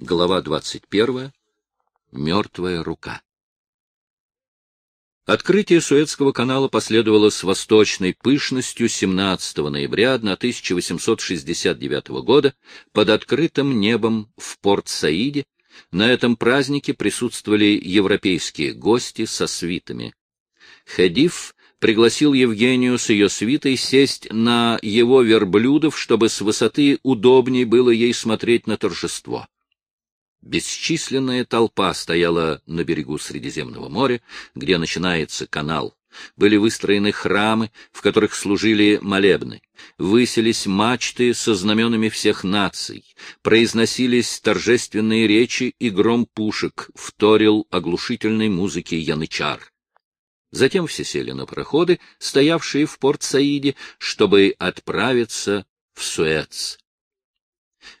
Глава 21. Мертвая рука. Открытие Суэцкого канала последовало с восточной пышностью 17 ноября 1869 года под открытым небом в Порт-Саиде. На этом празднике присутствовали европейские гости со свитами. Хедиф пригласил Евгению с ее свитой сесть на его верблюдов, чтобы с высоты удобней было ей смотреть на торжество. Бесчисленная толпа стояла на берегу Средиземного моря, где начинается канал. Были выстроены храмы, в которых служили молебны. Выселись мачты со знаменами всех наций. Произносились торжественные речи, и гром пушек вторил оглушительной музыке янычар. Затем все сели на пароходы, стоявшие в Порт-Саиде, чтобы отправиться в Суэц.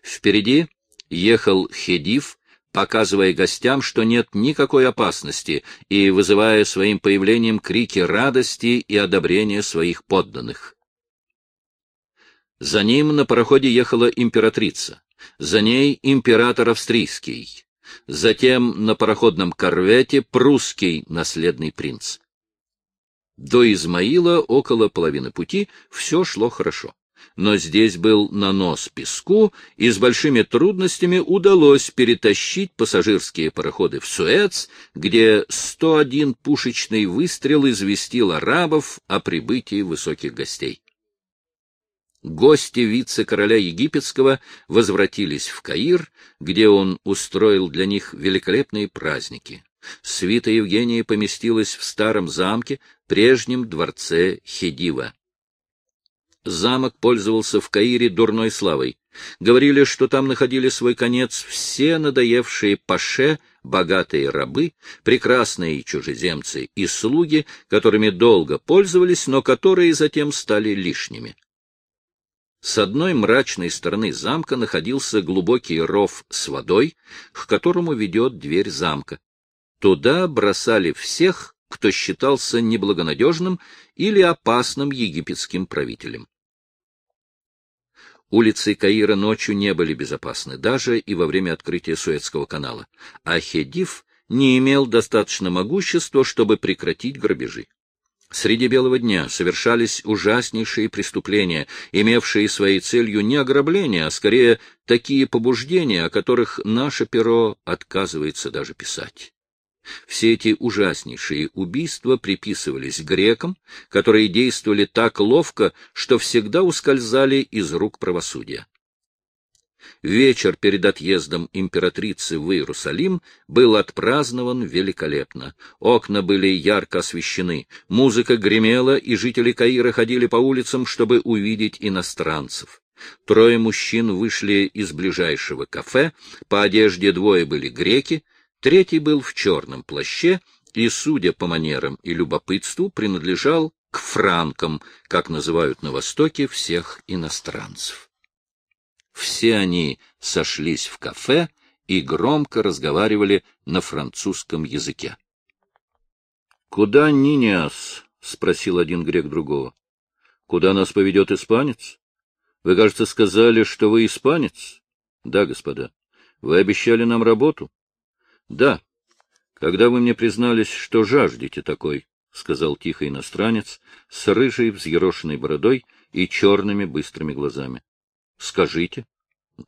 Впереди ехал Хедив, показывая гостям, что нет никакой опасности, и вызывая своим появлением крики радости и одобрения своих подданных. За ним на пароходе ехала императрица, за ней император австрийский, затем на пароходном корвете прусский наследный принц. До Измаила около половины пути все шло хорошо но здесь был нанос песку, и с большими трудностями удалось перетащить пассажирские пароходы в Суэц, где 101 пушечный выстрел известил арабов о прибытии высоких гостей. Гости вице-короля египетского возвратились в Каир, где он устроил для них великолепные праздники. Свита Евгения поместилась в старом замке, прежнем дворце Хедива замок пользовался в Каире дурной славой. Говорили, что там находили свой конец все надоевшие паше, богатые рабы, прекрасные чужеземцы и слуги, которыми долго пользовались, но которые затем стали лишними. С одной мрачной стороны замка находился глубокий ров с водой, к которому ведет дверь замка. Туда бросали всех, кто считался неблагонадежным или опасным египетским правителем. Улицы Каира ночью не были безопасны, даже и во время открытия Суэцкого канала, а Хедив не имел достаточно могущества, чтобы прекратить грабежи. Среди белого дня совершались ужаснейшие преступления, имевшие своей целью не ограбление, а скорее такие побуждения, о которых наше перо отказывается даже писать. Все эти ужаснейшие убийства приписывались грекам, которые действовали так ловко, что всегда ускользали из рук правосудия. Вечер перед отъездом императрицы в Иерусалим был отпразднован великолепно. Окна были ярко освещены, музыка гремела, и жители Каира ходили по улицам, чтобы увидеть иностранцев. Трое мужчин вышли из ближайшего кафе, по одежде двое были греки, Третий был в черном плаще и, судя по манерам и любопытству, принадлежал к франкам, как называют на Востоке всех иностранцев. Все они сошлись в кафе и громко разговаривали на французском языке. — Куда Ниниас? — спросил один грек другого. — Куда нас поведет испанец? Вы, кажется, сказали, что вы испанец? — Да, господа. Вы обещали нам работу. — Да. Когда вы мне признались, что жаждете такой, — сказал тихо иностранец с рыжей взъерошенной бородой и черными быстрыми глазами. — Скажите.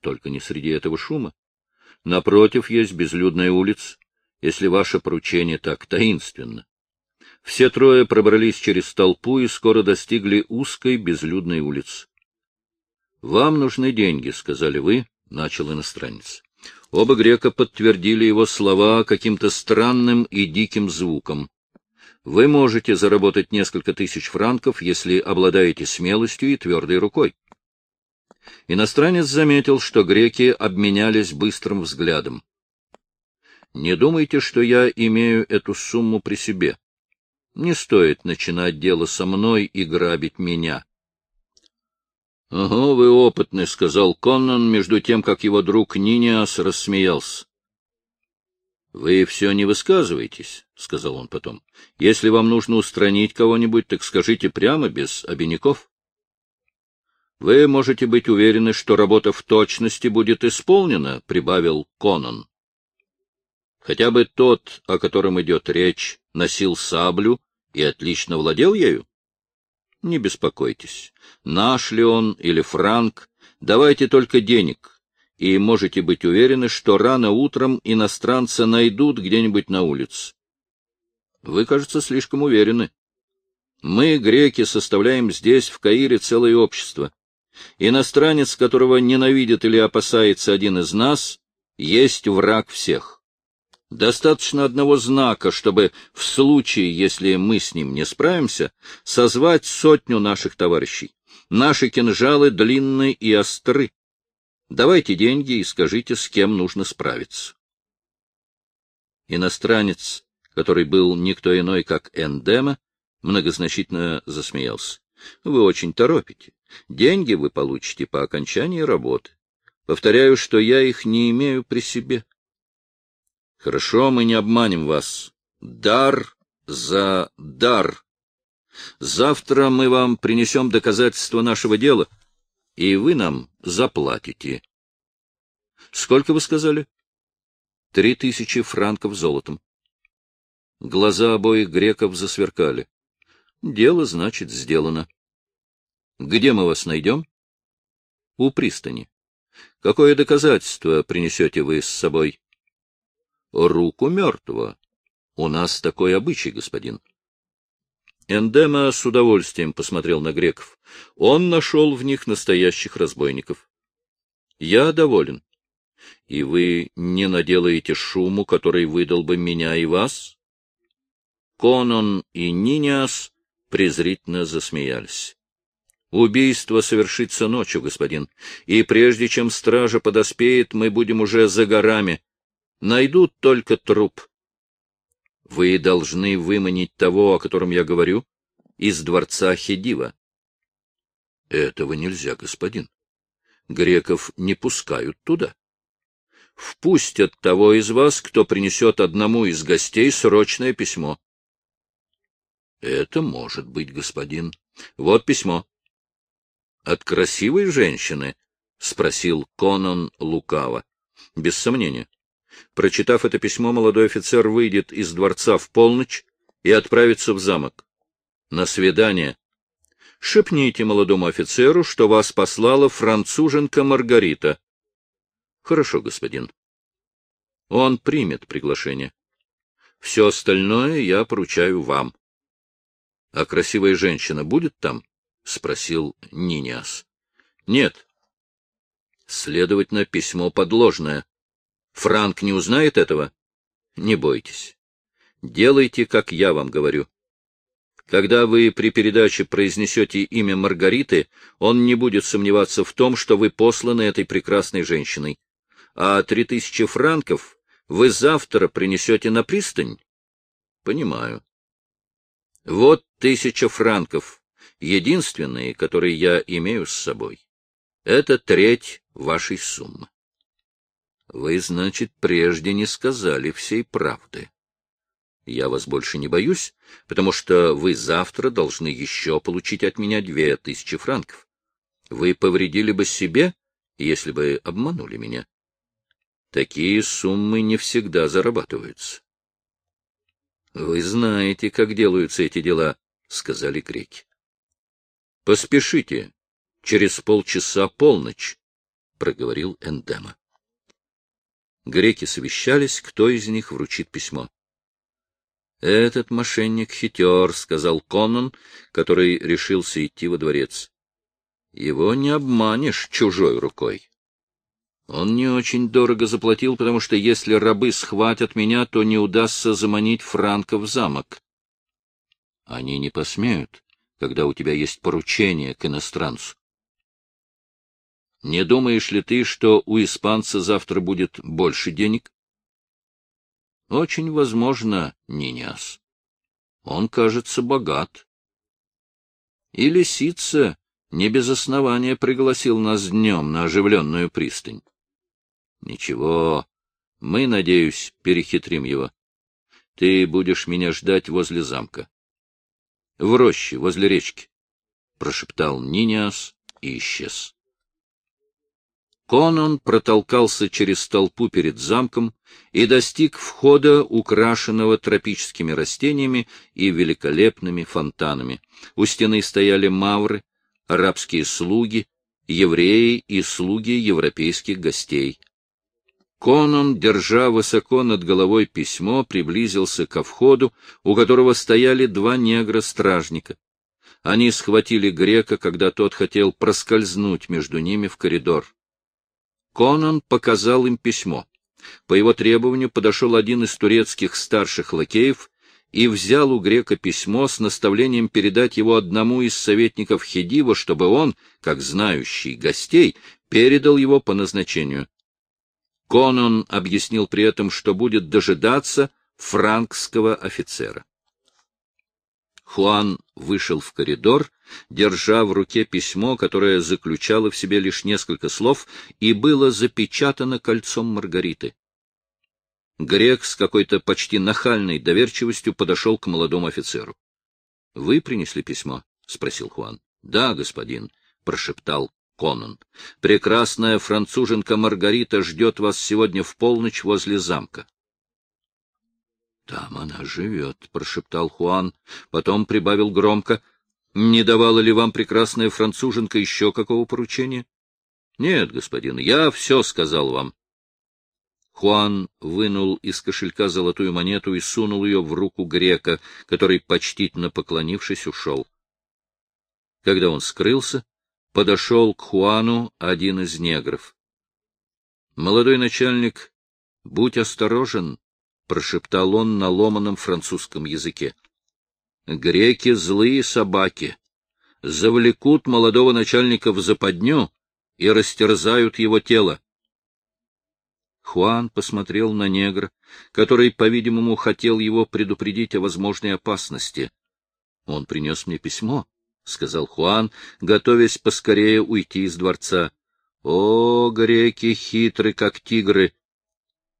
Только не среди этого шума. Напротив есть безлюдная улица, если ваше поручение так таинственно. Все трое пробрались через толпу и скоро достигли узкой безлюдной улицы. — Вам нужны деньги, — сказали вы, — начал иностранец. Оба грека подтвердили его слова каким-то странным и диким звуком. Вы можете заработать несколько тысяч франков, если обладаете смелостью и твердой рукой. Иностранец заметил, что греки обменялись быстрым взглядом. Не думайте, что я имею эту сумму при себе. Не стоит начинать дело со мной и грабить меня. — Ого, вы опытный, — сказал Коннан, между тем, как его друг Ниниас рассмеялся. — Вы все не высказываетесь, — сказал он потом. — Если вам нужно устранить кого-нибудь, так скажите прямо, без обиняков. Вы можете быть уверены, что работа в точности будет исполнена, — прибавил Конан. Хотя бы тот, о котором идет речь, носил саблю и отлично владел ею? Не беспокойтесь, наш ли он или Франк, давайте только денег, и можете быть уверены, что рано утром иностранца найдут где-нибудь на улице. Вы, кажется, слишком уверены. Мы, греки, составляем здесь, в Каире, целое общество. Иностранец, которого ненавидит или опасается один из нас, есть враг всех. Достаточно одного знака, чтобы в случае, если мы с ним не справимся, созвать сотню наших товарищей. Наши кинжалы длинны и остры. Давайте деньги и скажите, с кем нужно справиться. Иностранец, который был никто иной, как Эндема, многозначительно засмеялся. — Вы очень торопите. Деньги вы получите по окончании работы. Повторяю, что я их не имею при себе. Хорошо, мы не обманем вас. Дар за дар. Завтра мы вам принесем доказательства нашего дела, и вы нам заплатите. Сколько вы сказали? Три тысячи франков золотом. Глаза обоих греков засверкали. Дело, значит, сделано. Где мы вас найдем? У пристани. Какое доказательство принесете вы с собой? Руку мертвого. У нас такой обычай, господин. Эндема с удовольствием посмотрел на греков. Он нашел в них настоящих разбойников. Я доволен. И вы не наделаете шуму, который выдал бы меня и вас? Конон и Ниниас презрительно засмеялись. Убийство совершится ночью, господин, и прежде чем стража подоспеет, мы будем уже за горами. Найдут только труп. Вы должны выманить того, о котором я говорю, из дворца Хедива. Этого нельзя, господин. Греков не пускают туда. Впустят того из вас, кто принесет одному из гостей срочное письмо. Это может быть, господин. Вот письмо. От красивой женщины? — спросил Конан лукаво. — Без сомнения. Прочитав это письмо, молодой офицер выйдет из дворца в полночь и отправится в замок. На свидание. Шепните молодому офицеру, что вас послала француженка Маргарита. — Хорошо, господин. Он примет приглашение. Все остальное я поручаю вам. — А красивая женщина будет там? — спросил Ниниас. — Нет. Следовательно, письмо подложное. Франк не узнает этого? Не бойтесь. Делайте, как я вам говорю. Когда вы при передаче произнесете имя Маргариты, он не будет сомневаться в том, что вы посланы этой прекрасной женщиной. А три тысячи франков вы завтра принесете на пристань? Понимаю. Вот тысяча франков единственные, которые я имею с собой. Это треть вашей суммы. Вы, значит, прежде не сказали всей правды. Я вас больше не боюсь, потому что вы завтра должны еще получить от меня две тысячи франков. Вы повредили бы себе, если бы обманули меня. Такие суммы не всегда зарабатываются. — Вы знаете, как делаются эти дела, — сказали греки. — Поспешите, через полчаса полночь, — проговорил Эндема. Греки совещались, кто из них вручит письмо. — Этот мошенник хитер, — сказал Конан, который решился идти во дворец. — Его не обманешь чужой рукой. Он не очень дорого заплатил, потому что если рабы схватят меня, то не удастся заманить Франка в замок. Они не посмеют, когда у тебя есть поручение к иностранцу. Не думаешь ли ты, что у испанца завтра будет больше денег? Очень возможно, Ниняс. Он, кажется, богат. И лисица не без основания пригласил нас днем на оживленную пристань. Ничего, мы, надеюсь, перехитрим его. Ты будешь меня ждать возле замка в роще возле речки, — прошептал Ниниас и исчез. Конан протолкался через толпу перед замком и достиг входа, украшенного тропическими растениями и великолепными фонтанами. У стены стояли мавры, арабские слуги, евреи и слуги европейских гостей. Конан, держа высоко над головой письмо, приблизился ко входу, у которого стояли два негра-стражника. Они схватили грека, когда тот хотел проскользнуть между ними в коридор. Конан показал им письмо. По его требованию подошел один из турецких старших лакеев и взял у грека письмо с наставлением передать его одному из советников Хедива, чтобы он, как знающий гостей, передал его по назначению. Конан объяснил при этом, что будет дожидаться франкского офицера. Хуан вышел в коридор, держа в руке письмо, которое заключало в себе лишь несколько слов и было запечатано кольцом Маргариты. Грек с какой-то почти нахальной доверчивостью подошел к молодому офицеру. — Вы принесли письмо? — спросил Хуан. — Да, господин, — прошептал Конан. — Прекрасная француженка Маргарита ждет вас сегодня в полночь возле замка. — Там она живет, — прошептал Хуан, потом прибавил громко. — Не давала ли вам прекрасная француженка еще какого поручения? — Нет, господин, я все сказал вам. Хуан вынул из кошелька золотую монету и сунул ее в руку грека, который, почтительно поклонившись, ушел. Когда он скрылся, подошел к Хуану один из негров. — Молодой начальник, будь осторожен, — прошептал он на ломаном французском языке. — Греки — злые собаки. Завлекут молодого начальника в западню и растерзают его тело. Хуан посмотрел на негра, который, по-видимому, хотел его предупредить о возможной опасности. — Он принес мне письмо, — сказал Хуан, готовясь поскорее уйти из дворца. — О, греки хитры, как тигры!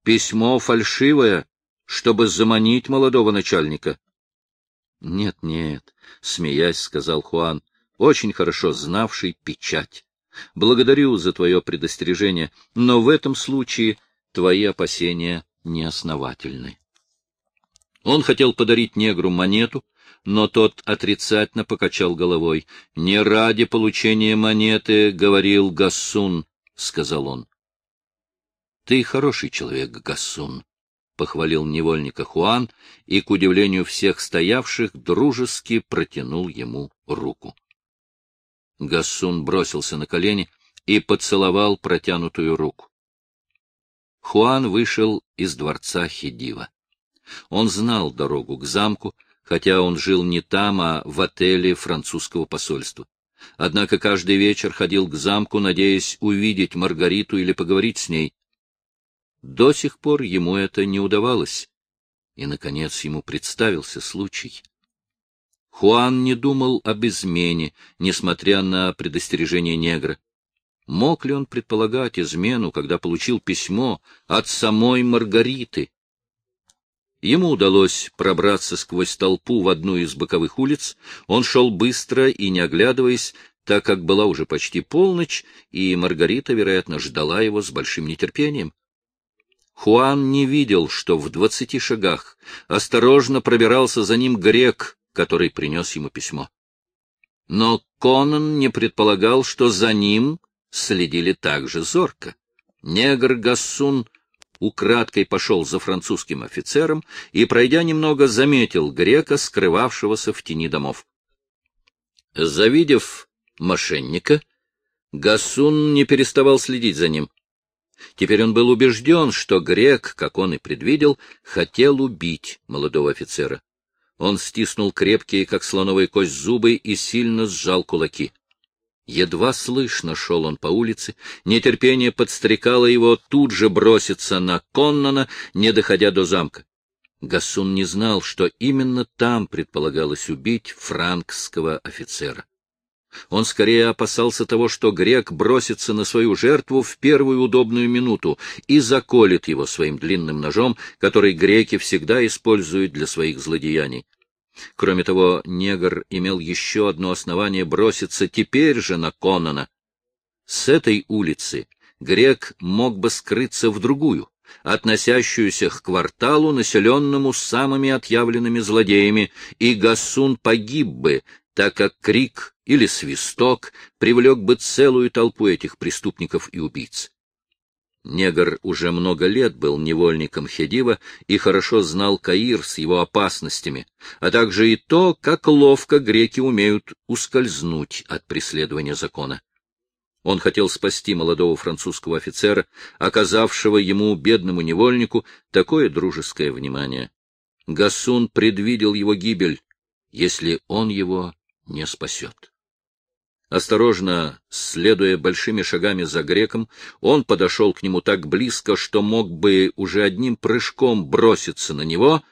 Письмо фальшивое чтобы заманить молодого начальника. — Нет, нет, — смеясь, сказал Хуан, очень хорошо знавший печать. — Благодарю за твое предостережение, но в этом случае твои опасения неосновательны. Он хотел подарить негру монету, но тот отрицательно покачал головой. — Не ради получения монеты, — говорил Гассун, — сказал он. — Ты хороший человек, Гассун, — похвалил невольника Хуан и, к удивлению всех стоявших, дружески протянул ему руку. Гассун бросился на колени и поцеловал протянутую руку. Хуан вышел из дворца Хидива. Он знал дорогу к замку, хотя он жил не там, а в отеле французского посольства. Однако каждый вечер ходил к замку, надеясь увидеть Маргариту или поговорить с ней. До сих пор ему это не удавалось, и, наконец, ему представился случай. Хуан не думал об измене, несмотря на предостережение негра. Мог ли он предполагать измену, когда получил письмо от самой Маргариты? Ему удалось пробраться сквозь толпу в одну из боковых улиц. Он шел быстро и не оглядываясь, так как была уже почти полночь, и Маргарита, вероятно, ждала его с большим нетерпением. Хуан не видел, что в двадцати шагах осторожно пробирался за ним грек, который принес ему письмо. Но Конан не предполагал, что за ним следили так же зорко. Негр Гассун украдкой пошел за французским офицером и, пройдя немного, заметил грека, скрывавшегося в тени домов. Завидев мошенника, Гассун не переставал следить за ним. Теперь он был убежден, что грек, как он и предвидел, хотел убить молодого офицера. Он стиснул крепкие, как слоновая кость, зубы и сильно сжал кулаки. Едва слышно шел он по улице, нетерпение подстрекало его тут же броситься на Коннона, не доходя до замка. Гасун не знал, что именно там предполагалось убить франкского офицера. Он скорее опасался того, что грек бросится на свою жертву в первую удобную минуту и заколет его своим длинным ножом, который греки всегда используют для своих злодеяний. Кроме того, негр имел еще одно основание броситься теперь же на Конона. С этой улицы грек мог бы скрыться в другую, относящуюся к кварталу, населенному самыми отъявленными злодеями, и Гасун погиб бы, так как крик или свисток привлек бы целую толпу этих преступников и убийц. Негр уже много лет был невольником Хедива и хорошо знал Каир с его опасностями, а также и то, как ловко греки умеют ускользнуть от преследования закона. Он хотел спасти молодого французского офицера, оказавшего ему, бедному невольнику, такое дружеское внимание. Гасун предвидел его гибель, если он его не спасет. Осторожно, следуя большими шагами за греком, он подошел к нему так близко, что мог бы уже одним прыжком броситься на него.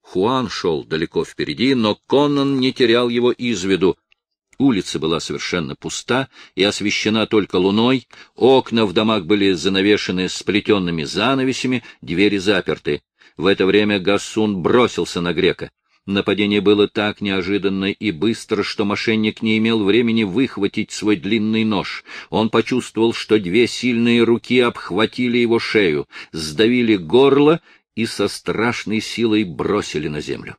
Хуан шел далеко впереди, но Коннан не терял его из виду. Улица была совершенно пуста и освещена только луной, окна в домах были занавешены сплетенными занавесями, двери заперты. В это время Гасун бросился на грека. Нападение было так неожиданно и быстро, что мошенник не имел времени выхватить свой длинный нож. Он почувствовал, что две сильные руки обхватили его шею, сдавили горло и со страшной силой бросили на землю.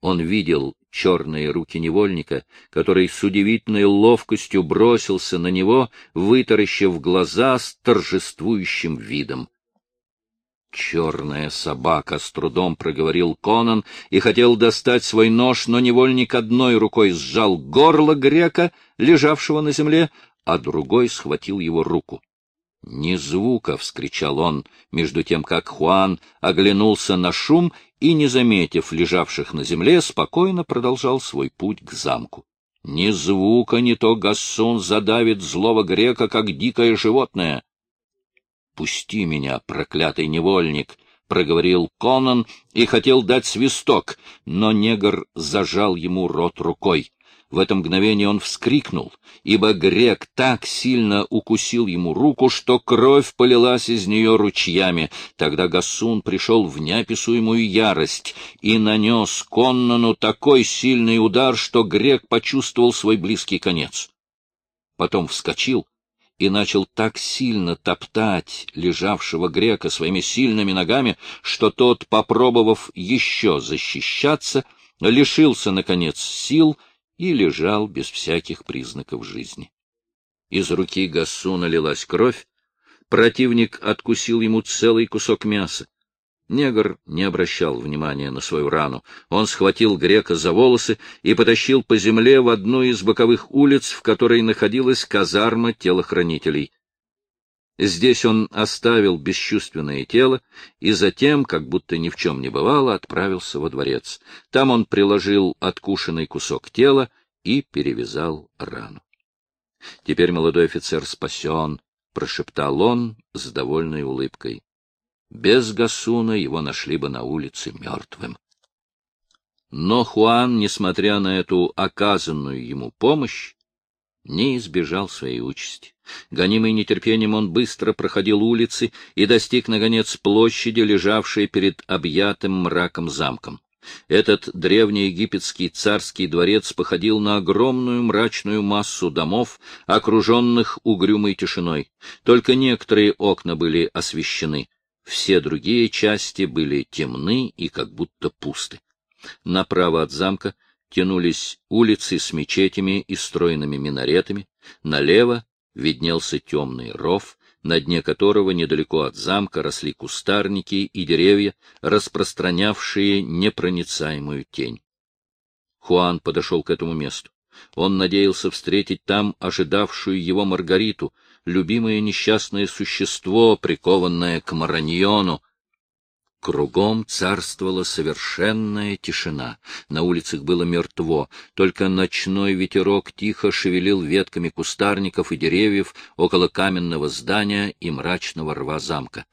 Он видел черные руки невольника, который с удивительной ловкостью бросился на него, вытаращив глаза с торжествующим видом. «Черная собака!» — с трудом проговорил Конан и хотел достать свой нож, но невольник одной рукой сжал горло грека, лежавшего на земле, а другой схватил его руку. «Ни звука!» — вскричал он, между тем как Хуан оглянулся на шум и, не заметив лежавших на земле, спокойно продолжал свой путь к замку. «Ни звука, не то Гассун задавит злого грека, как дикое животное!» «Пусти меня, проклятый невольник!» — проговорил Конан и хотел дать свисток, но негр зажал ему рот рукой. В это мгновение он вскрикнул, ибо грек так сильно укусил ему руку, что кровь полилась из нее ручьями. Тогда Гасун пришел в неописуемую ярость и нанес Коннану такой сильный удар, что грек почувствовал свой близкий конец. Потом вскочил и начал так сильно топтать лежавшего грека своими сильными ногами, что тот, попробовав еще защищаться, лишился, наконец, сил и лежал без всяких признаков жизни. Из руки Гасуна лилась кровь, противник откусил ему целый кусок мяса. Негр не обращал внимания на свою рану. Он схватил грека за волосы и потащил по земле в одну из боковых улиц, в которой находилась казарма телохранителей. Здесь он оставил бесчувственное тело и затем, как будто ни в чем не бывало, отправился во дворец. Там он приложил откушенный кусок тела и перевязал рану. «Теперь молодой офицер спасен», — прошептал он с довольной улыбкой. Без Гасуна его нашли бы на улице мертвым. Но Хуан, несмотря на эту оказанную ему помощь, не избежал своей участи. Гонимый нетерпением он быстро проходил улицы и достиг, наконец, площади, лежавшей перед объятым мраком замком. Этот древний египетский царский дворец походил на огромную мрачную массу домов, окруженных угрюмой тишиной. Только некоторые окна были освещены. Все другие части были темны и как будто пусты. Направо от замка тянулись улицы с мечетями и стройными минаретами, налево виднелся темный ров, на дне которого недалеко от замка росли кустарники и деревья, распространявшие непроницаемую тень. Хуан подошел к этому месту. Он надеялся встретить там ожидавшую его Маргариту, любимое несчастное существо, прикованное к Мараньону. Кругом царствовала совершенная тишина. На улицах было мертво, только ночной ветерок тихо шевелил ветками кустарников и деревьев около каменного здания и мрачного рва замка.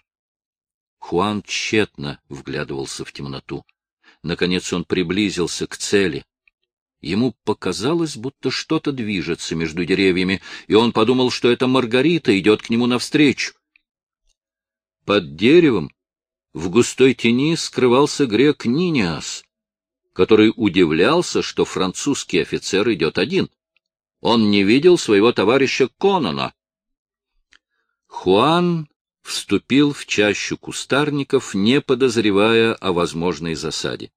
Хуан тщетно вглядывался в темноту. Наконец он приблизился к цели. Ему показалось, будто что-то движется между деревьями, и он подумал, что это Маргарита идет к нему навстречу. Под деревом в густой тени скрывался грек Ниниас. который удивлялся, что французский офицер идет один. Он не видел своего товарища Конона. Хуан вступил в чащу кустарников, не подозревая о возможной засаде.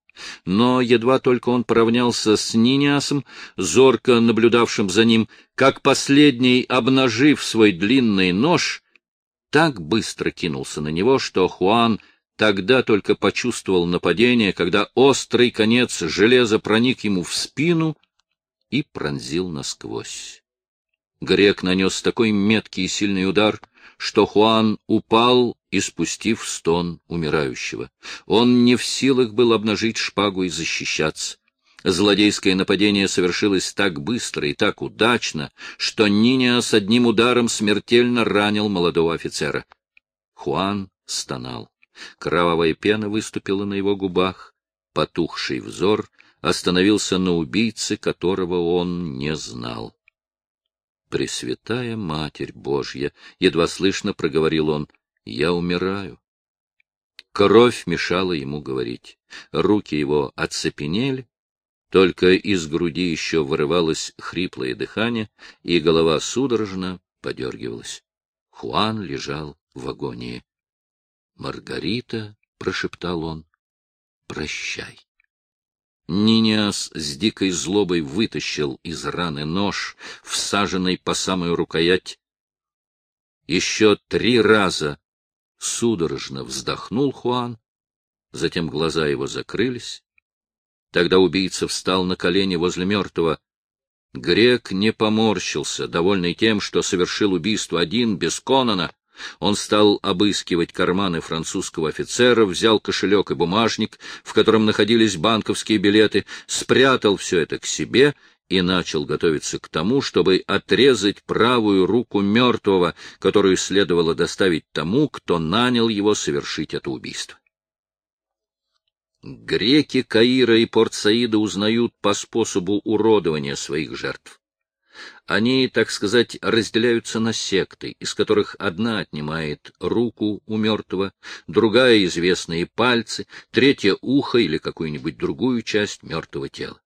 Но едва только он поравнялся с Ниниасом, зорко наблюдавшим за ним, как последний, обнажив свой длинный нож, так быстро кинулся на него, что Хуан тогда только почувствовал нападение, когда острый конец железа проник ему в спину и пронзил насквозь. Грек нанес такой меткий и сильный удар, что Хуан упал, испустив стон умирающего. Он не в силах был обнажить шпагу и защищаться. Злодейское нападение совершилось так быстро и так удачно, что Ниня с одним ударом смертельно ранил молодого офицера. Хуан стонал. Кровавая пена выступила на его губах. Потухший взор остановился на убийце, которого он не знал. Пресвятая Матерь Божья! — едва слышно проговорил он. — Я умираю. Кровь мешала ему говорить. Руки его оцепенели, только из груди еще вырывалось хриплое дыхание, и голова судорожно подергивалась. Хуан лежал в агонии. — Маргарита, — прошептал он, — прощай. Ниниас с дикой злобой вытащил из раны нож, всаженный по самую рукоять. Еще три раза судорожно вздохнул Хуан, затем глаза его закрылись. Тогда убийца встал на колени возле мертвого. Грек не поморщился, довольный тем, что совершил убийство один, без Конона. Он стал обыскивать карманы французского офицера, взял кошелек и бумажник, в котором находились банковские билеты, спрятал все это к себе и начал готовиться к тому, чтобы отрезать правую руку мертвого, которую следовало доставить тому, кто нанял его совершить это убийство. Греки Каира и Порт-Саида узнают по способу уродования своих жертв. Они, так сказать, разделяются на секты, из которых одна отнимает руку у мертвого, другая — известные пальцы, третья — ухо или какую-нибудь другую часть мертвого тела.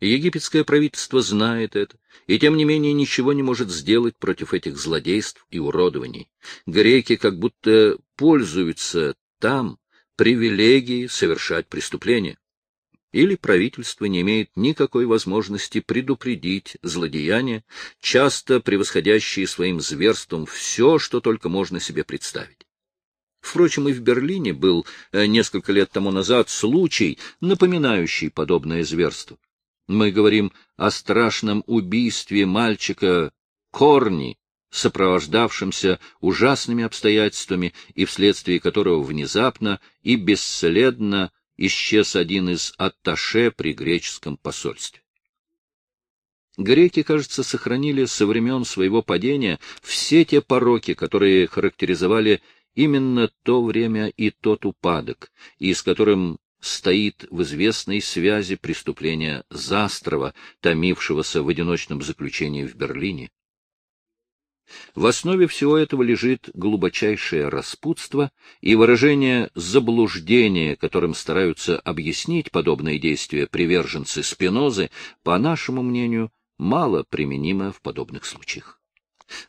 Египетское правительство знает это, и тем не менее ничего не может сделать против этих злодейств и уродований. Греки как будто пользуются там привилегией совершать преступления или правительство не имеет никакой возможности предупредить злодеяния, часто превосходящие своим зверством все, что только можно себе представить. Впрочем, и в Берлине был э, несколько лет тому назад случай, напоминающий подобное зверство. Мы говорим о страшном убийстве мальчика Корни, сопровождавшемся ужасными обстоятельствами и вследствие которого внезапно и бесследно исчез один из атташе при греческом посольстве. Греки, кажется, сохранили со времен своего падения все те пороки, которые характеризовали именно то время и тот упадок, и с которым стоит в известной связи преступления Застрова, томившегося в одиночном заключении в Берлине. В основе всего этого лежит глубочайшее распутство и выражение заблуждения, которым стараются объяснить подобные действия приверженцы Спинозы, по нашему мнению, мало применимо в подобных случаях.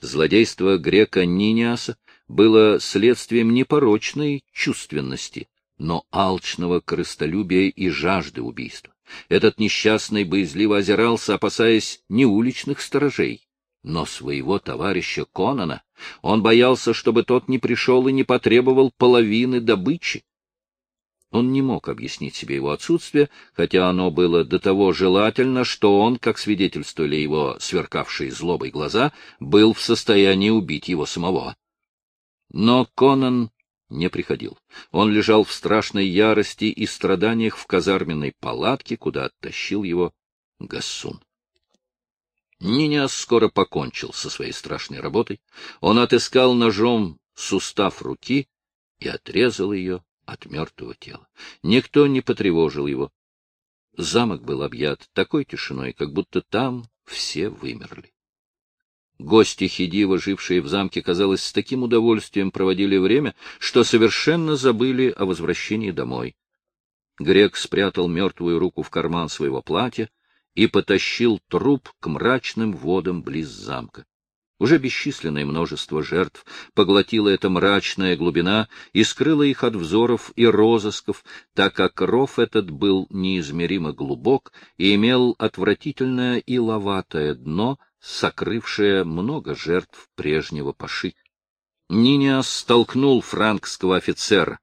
Злодейство грека Ниниаса было следствием непорочной чувственности, но алчного корыстолюбия и жажды убийства. Этот несчастный боязливо озирался, опасаясь не уличных сторожей, но своего товарища Конона он боялся, чтобы тот не пришел и не потребовал половины добычи. Он не мог объяснить себе его отсутствие, хотя оно было до того желательно, что он, как свидетельствовали его сверкавшие злобой глаза, был в состоянии убить его самого. Но Конан не приходил. Он лежал в страшной ярости и страданиях в казарменной палатке, куда оттащил его Гассун. Ниня скоро покончил со своей страшной работой. Он отыскал ножом сустав руки и отрезал ее от мертвого тела. Никто не потревожил его. Замок был объят такой тишиной, как будто там все вымерли. Гости Хидива, жившие в замке, казалось, с таким удовольствием проводили время, что совершенно забыли о возвращении домой. Грек спрятал мертвую руку в карман своего платья и потащил труп к мрачным водам близ замка. Уже бесчисленное множество жертв поглотила эта мрачная глубина и скрыла их от взоров и розысков, так как ров этот был неизмеримо глубок и имел отвратительное и ловатое дно, сокрывшее много жертв прежнего паши. Ниниас столкнул франкского офицера.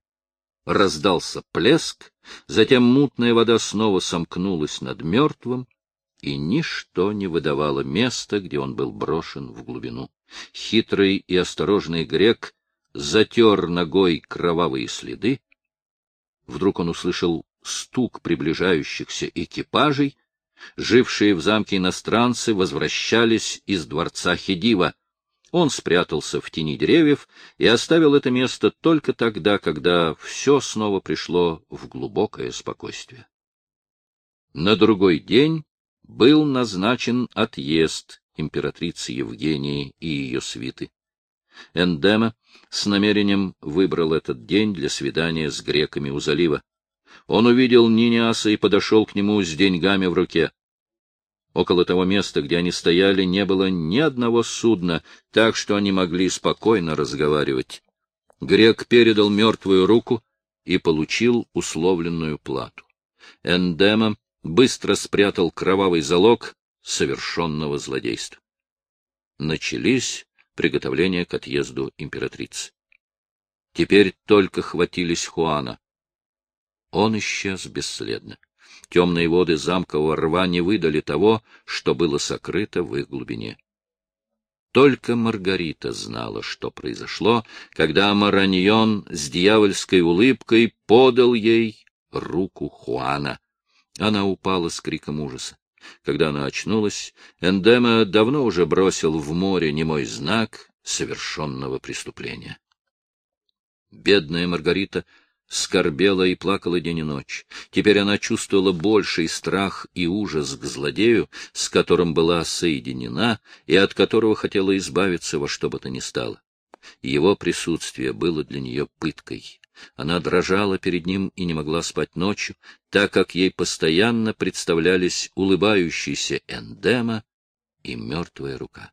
Раздался плеск, затем мутная вода снова сомкнулась над мертвым, и ничто не выдавало места, где он был брошен в глубину. Хитрый и осторожный грек затер ногой кровавые следы. Вдруг он услышал стук приближающихся экипажей. Жившие в замке иностранцы возвращались из дворца Хедива. Он спрятался в тени деревьев и оставил это место только тогда, когда все снова пришло в глубокое спокойствие. На другой день был назначен отъезд императрицы Евгении и ее свиты. Эндема с намерением выбрал этот день для свидания с греками у залива. Он увидел Ниниаса и подошел к нему с деньгами в руке. Около того места, где они стояли, не было ни одного судна, так что они могли спокойно разговаривать. Грек передал мертвую руку и получил условленную плату. Эндема быстро спрятал кровавый залог совершенного злодейства. Начались приготовления к отъезду императрицы. Теперь только хватились Хуана. Он исчез бесследно. Темные воды замкового рва не выдали того, что было сокрыто в их глубине. Только Маргарита знала, что произошло, когда Мараньон с дьявольской улыбкой подал ей руку Хуана. Она упала с криком ужаса. Когда она очнулась, Эндема давно уже бросил в море немой знак совершенного преступления. Бедная Маргарита скорбела и плакала день и ночь. Теперь она чувствовала больший страх и ужас к злодею, с которым была соединена и от которого хотела избавиться во что бы то ни стало. Его присутствие было для нее пыткой. Она дрожала перед ним и не могла спать ночью, так как ей постоянно представлялись улыбающийся эндема и мертвая рука.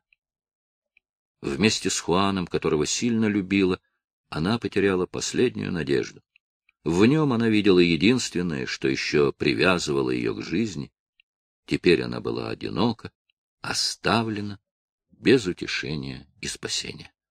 Вместе с Хуаном, которого сильно любила, она потеряла последнюю надежду. В нем она видела единственное, что еще привязывало ее к жизни. Теперь она была одинока, оставлена, без утешения и спасения.